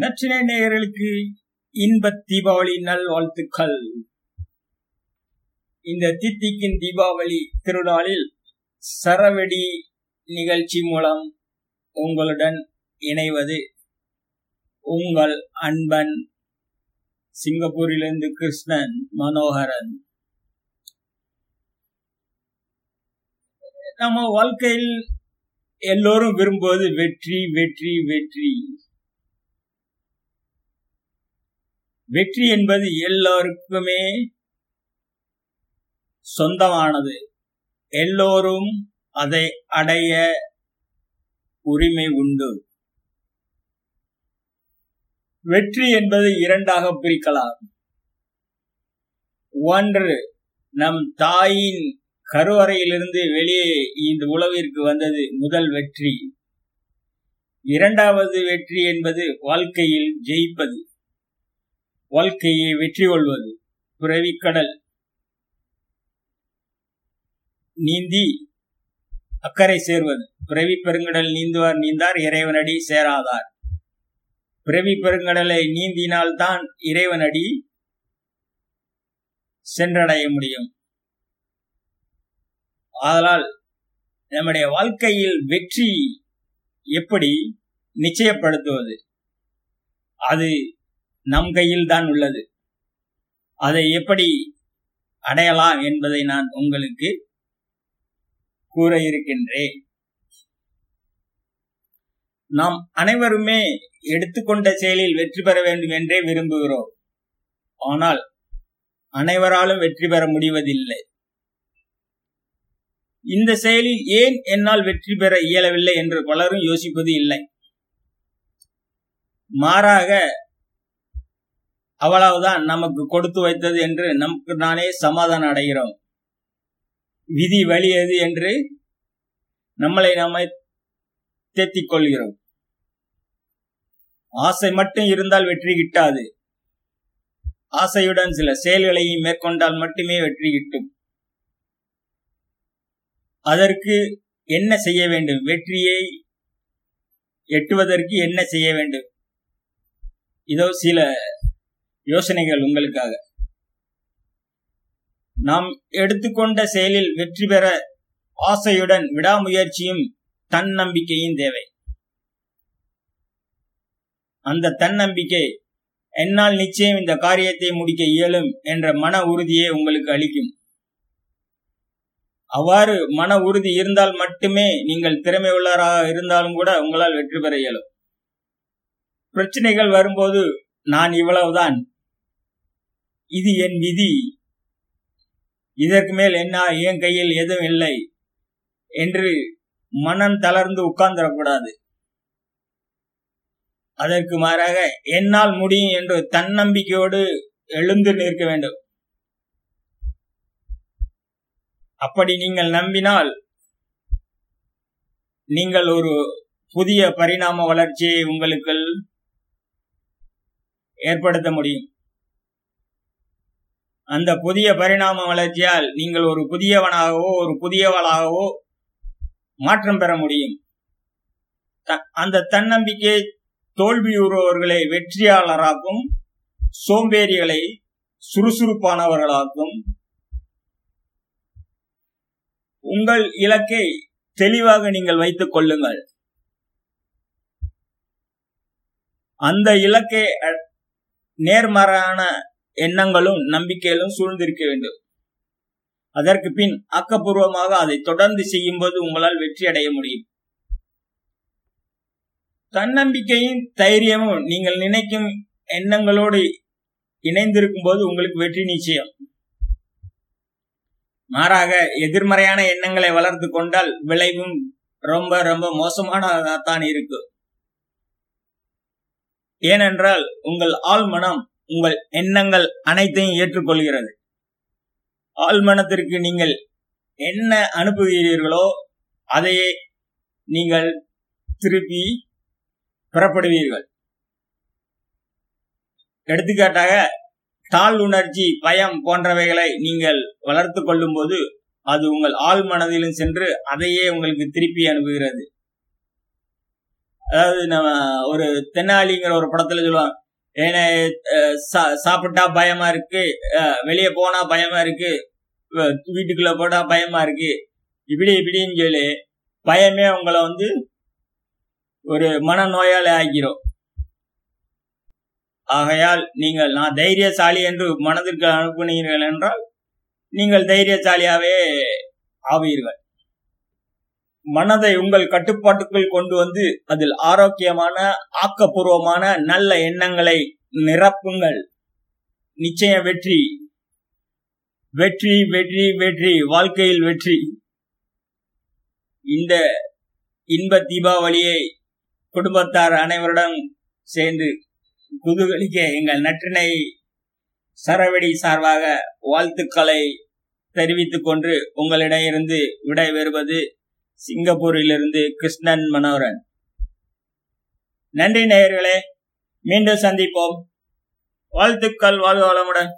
நச்சினை நேயர்களுக்கு இன்ப தீபாவளி நல்வாழ்த்துக்கள். இந்த தித்திக்கின் தீபாவளி திருநாளில் சரவெடி நிகழ்ச்சி மூலம் உங்களுடன் இணைவது உங்கள் அன்பன் சிங்கப்பூரிலிருந்து கிருஷ்ணன் மனோகரன். நம்ம வாழ்க்கையில் எல்லோரும் விரும்புவது வெற்றி வெற்றி வெற்றி. வெற்றி என்பது எல்லோருக்குமே சொந்தமானது. எல்லோரும் அதை அடைய உரிமை உண்டு. வெற்றி என்பது இரண்டாக பிரிக்கலாம். ஒன்று நம் தாயின் கருவறையிலிருந்து வெளியே இந்த உளவிற்கு வந்தது முதல் வெற்றி. இரண்டாவது வெற்றி என்பது வாழ்க்கையில் ஜெயிப்பது. வாழ்க்கையை வெற்றி கொள்வது. பிறவிக்கடல் நீந்தி அக்கறை சேர்வது. பிறவி பெருங்கடல் நீந்துவார் நீந்தார் இறைவனடி சேராதார். பிறவி பெருங்கடலை நீந்தினால்தான் இறைவனடி சென்றடைய முடியும். ஆதலால் நம்முடைய வாழ்க்கையில் வெற்றி எப்படி நிச்சயப்படுத்துவது? அது நம் கையில் தான் உள்ளது. அதை எப்படி அடையலாம் என்பதை நான் உங்களுக்கு கூற இருக்கின்றேன். நாம் அனைவருமே எடுத்துக்கொண்ட செயலில் வெற்றி பெற வேண்டும் என்றே விரும்புகிறோம். ஆனால் அனைவராலும் வெற்றி பெற முடிவதில்லை. இந்த செயலில் ஏன் என்னால் வெற்றி பெற இயலவில்லை என்று பலரும் யோசிப்பது இல்லை. மாறாக அவ்வளவுதான் நமக்கு கொடுத்து வைத்தது என்று நமக்கு நானே சமாதானம் அடைகிறோம். விதி வலியது என்று நம்மளை நாம தேத்திக் கொள்கிறோம். ஆசை மட்டும் இருந்தால் வெற்றி கிட்டாது. ஆசையுடன் சில செயல்களையும் மேற்கொண்டால் மட்டுமே வெற்றி கிட்டும். அதற்கு என்ன செய்ய வேண்டும்? வெற்றியை எட்டுவதற்கு என்ன செய்ய வேண்டும்? இதோ சில யோசனைகள் உங்களுக்காக. நாம் எடுத்துக்கொண்ட செயலில் வெற்றி பெற ஆசையுடன் விடாமுயற்சியும் தன்னம்பிக்கையும் தேவை. அந்த தன்னம்பிக்கை என்னால் நிச்சயம் இந்த காரியத்தை முடிக்க இயலும் என்ற மன உறுதியை உங்களுக்கு அளிக்கும். அவ்வாறு மன உறுதி இருந்தால் மட்டுமே நீங்கள் திறமை உள்ளவராக இருந்தாலும் கூட உங்களால் வெற்றி பெற இயலும். பிரச்சனைகள் வரும்போது நான் இவ்வளவுதான். இது என் விதி. இதற்கு மேல் என்ன என் கையில் எதுவும் இல்லை என்று மனம் தளர்ந்து உட்கார்ந்துடக்கூடாது. அதற்கு மாறாக என்னால் முடியும் என்று தன்னம்பிக்கையோடு எழுந்து நிற்க வேண்டும். அப்படி நீங்கள் நம்பினால் நீங்கள் ஒரு புதிய பரிணாம வளர்ச்சியை உங்களுக்கு ஏற்படுத்த முடியும். அந்த புதிய பரிணாம வளர்ச்சியால் நீங்கள் ஒரு புதியவனாகவோ ஒரு புதியவளாகவோ மாற்றம் பெற முடியும். அந்த தன்னம்பிக்கை தோல்வியுறுவர்களை வெற்றியாளராக்கும் சோம்பேறிகளை சுறுசுறுப்பானவர்களாக்கும். உங்கள் இலக்கை தெளிவாக நீங்கள் வைத்துக் கொள்ளுங்கள். அந்த இலக்கை நேர்மறையான எண்ணங்களும் நம்பிக்கைகளும் சூழ்ந்திருக்க வேண்டும். அதற்கு பின் ஆக்கப்பூர்வமாக அதை தொடர்ந்து செய்யும் போது உங்களால் வெற்றி அடைய முடியும். தன்னம்பிக்கையும் தைரியமும் நீங்கள் நினைக்கும் எண்ணங்களோடு இணைந்திருக்கும் போது உங்களுக்கு வெற்றி நிச்சயம். மாறாக எதிர்மறையான எண்ணங்களை வளர்த்து கொண்டால் விளைவும் ரொம்ப ரொம்ப மோசமானதாகத்தான் இருக்கு ஏனென்றால் உங்கள் ஆழ்மனம் உங்கள் எண்ணங்கள் அனைத்தையும் ஏற்றுக்கொள்கிறது. ஆழ்மனத்திற்கு நீங்கள் என்ன அனுப்புகிறீர்களோ அதையே நீங்கள் திருப்பி பெறப்படுவீர்கள். எடுத்துக்காட்டாக தாழ் உணர்ச்சி பயம் போன்றவைகளை நீங்கள் வளர்த்து கொள்ளும் போது அது உங்கள் ஆள் மனதிலும் சென்று அதையே உங்களுக்கு திருப்பி அனுப்புகிறது. அதாவது நம்ம ஒரு தென்னாலிங்கிற ஒரு படத்துல சொல்லுவாங்க சாப்பிட்டா பயமா இருக்கு வெளியே போனா பயமா இருக்கு வீட்டுக்குள்ள போட்டா பயமா இருக்கு. இப்படி இப்படின்னு சொல்லி பயமே உங்களை வந்து ஒரு மனநோயாளி ஆக்கிறோம் ஆகையால் நீங்கள் நான் தைரியசாலி என்று மனதிற்கு அனுப்புனீர்கள் என்றால் நீங்கள் தைரியசாலியாவே ஆவீர்கள். மனதை உங்கள் கட்டுப்பாட்டுக்குள் கொண்டு வந்து அதில் ஆரோக்கியமான ஆக்கப்பூர்வமான நல்ல எண்ணங்களை நிரப்புங்கள். நிச்சயம் வெற்றி. வெற்றி வெற்றி வெற்றி. வாழ்க்கையில் வெற்றி. இந்த இன்ப தீபாவளியை குடும்பத்தார் அனைவருடன் சேர்ந்து குதுகலிக்க எங்கள் நற்றினை சரவெடி சார்பாக வாழ்த்துக்களை தெரிவித்துக் கொண்டு உங்களிடம் இருந்து பெறுவது சிங்கப்பூரிலிருந்து கிருஷ்ணன் மனோரன் நன்றி நேயர்களே மீண்டும் சந்திப்போம். வாழ்த்துக்கள் வாழ்வளமுடன்